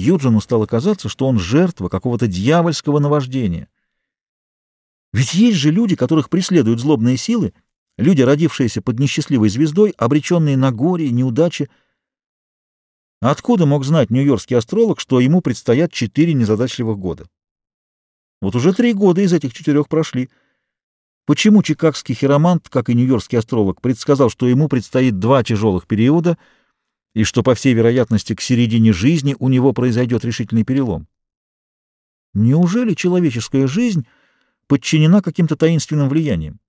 Юджину стало казаться, что он жертва какого-то дьявольского наваждения. Ведь есть же люди, которых преследуют злобные силы, люди, родившиеся под несчастливой звездой, обреченные на горе и неудачи. Откуда мог знать нью-йоркский астролог, что ему предстоят четыре незадачливых года? Вот уже три года из этих четырех прошли. Почему чикагский хиромант, как и нью-йоркский астролог, предсказал, что ему предстоит два тяжелых периода и что, по всей вероятности, к середине жизни у него произойдет решительный перелом? Неужели человеческая жизнь подчинена каким-то таинственным влияниям?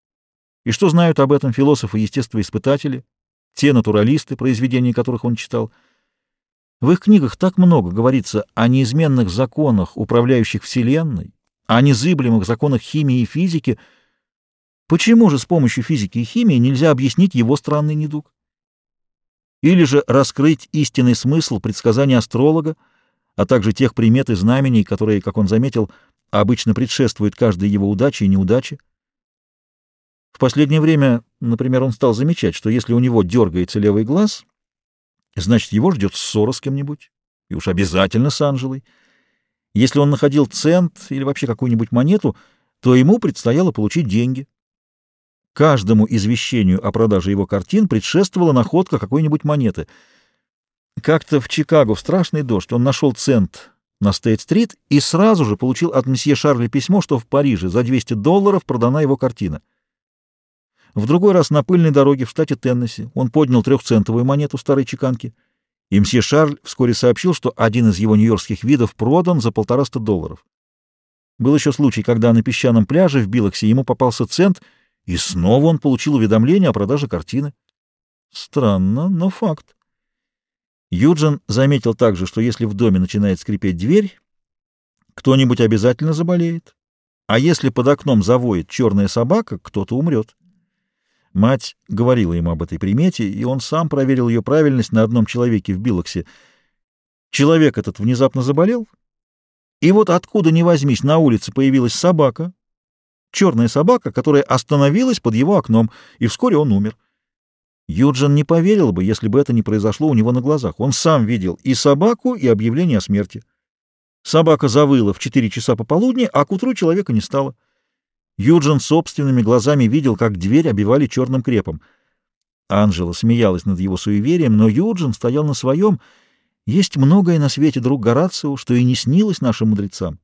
И что знают об этом философы-естествоиспытатели, те натуралисты, произведения которых он читал? В их книгах так много говорится о неизменных законах, управляющих Вселенной, о незыблемых законах химии и физики. Почему же с помощью физики и химии нельзя объяснить его странный недуг? Или же раскрыть истинный смысл предсказания астролога, а также тех примет и знамений, которые, как он заметил, обычно предшествуют каждой его удаче и неудаче? В последнее время, например, он стал замечать, что если у него дергается левый глаз, значит, его ждет ссора с кем-нибудь, и уж обязательно с Анжелой. Если он находил цент или вообще какую-нибудь монету, то ему предстояло получить деньги. Каждому извещению о продаже его картин предшествовала находка какой-нибудь монеты. Как-то в Чикаго в страшный дождь он нашел цент на Стейт-стрит и сразу же получил от месье Шарля письмо, что в Париже за 200 долларов продана его картина. В другой раз на пыльной дороге в штате Теннесси он поднял трехцентовую монету старой чеканки, и мсье Шарль вскоре сообщил, что один из его нью-йоркских видов продан за полтораста долларов. Был еще случай, когда на песчаном пляже в Билоксе ему попался цент, и снова он получил уведомление о продаже картины. Странно, но факт. Юджин заметил также, что если в доме начинает скрипеть дверь, кто-нибудь обязательно заболеет, а если под окном завоет черная собака, кто-то умрет. Мать говорила ему об этой примете, и он сам проверил ее правильность на одном человеке в Билоксе. Человек этот внезапно заболел, и вот откуда ни возьмись, на улице появилась собака, черная собака, которая остановилась под его окном, и вскоре он умер. Юджин не поверил бы, если бы это не произошло у него на глазах. Он сам видел и собаку, и объявление о смерти. Собака завыла в четыре часа пополудни, а к утру человека не стало. Юджин собственными глазами видел, как дверь обивали черным крепом. Анжела смеялась над его суеверием, но Юджин стоял на своем. Есть многое на свете, друг Горацио, что и не снилось нашим мудрецам.